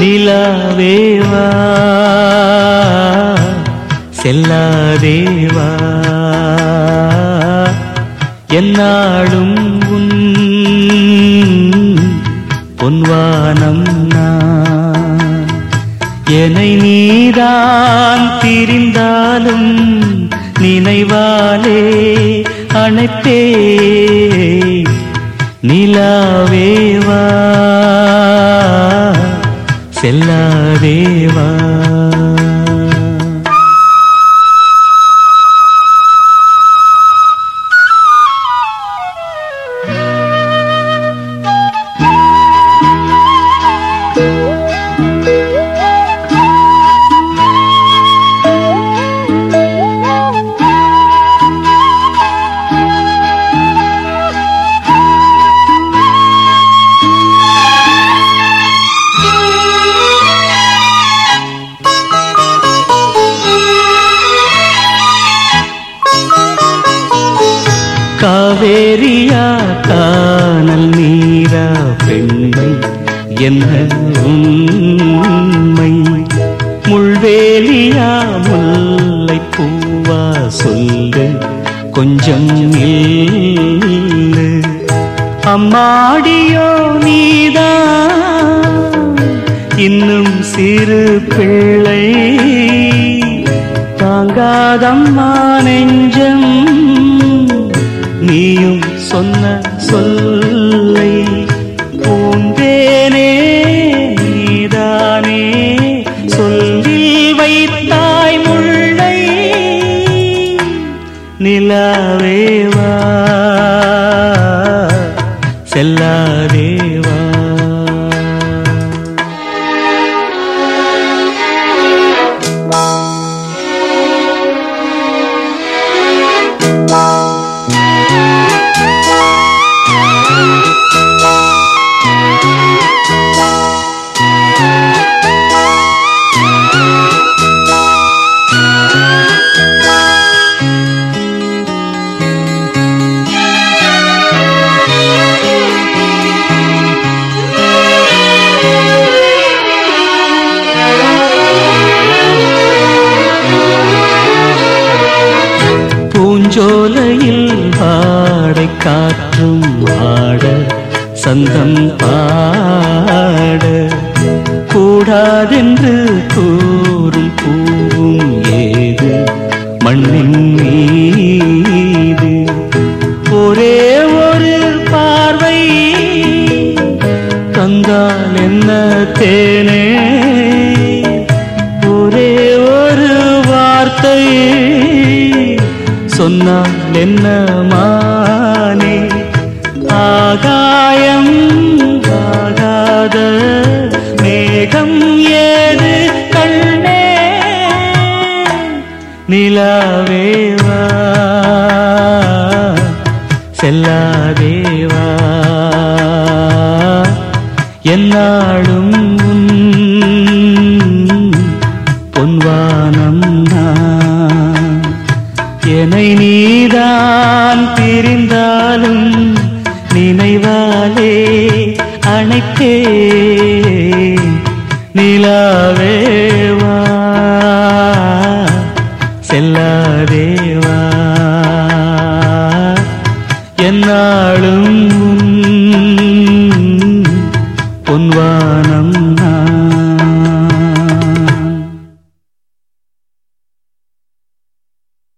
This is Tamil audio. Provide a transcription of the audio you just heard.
நிலாவேவா செல்லாதேவா. என்னாலும் உன் பொன்வானம் நான். என்னை நீதான் திரிந்தாலும் நினைவாலே அணைப்பே நிலாவேவா செல்லாதேவா காவேரியா காணல் நீரா பெண்மை என்ன உண்மை? முள்வேலியா முல்லை பூவா சொல்லு கொஞ்சம் அம்மாடியோ நீதா இன்னும் சிறு பிள்ளை. தாங்காதம்மா நெஞ்சம் நீயும் சொன்ன சொல்லை பூந்தேனே நீதானே. சொல்லில் வைத்தாய் முள்ளை நிலாவேவா செல்லாதேவா சோலையில் பாடை காற்றும் ஆட சந்தம் பாட. கூடாதென்று கூறும் பூவும் ஏது மண்ணின் மீது? ஒரே ஒரு பார்வை தந்தால் என்ன தேனை சொன்னால் என்ன மானே ஆகாயம் ஆகாத மேகம் ஏது கண்ணே? நிலாவேவா செல்லாதேவா என்னாடும் என்னை நீதான் பிரிந்தாலும் நினைவாலே அணைத்தே நிலாவேவா செல்லாதேவா என்னாலும்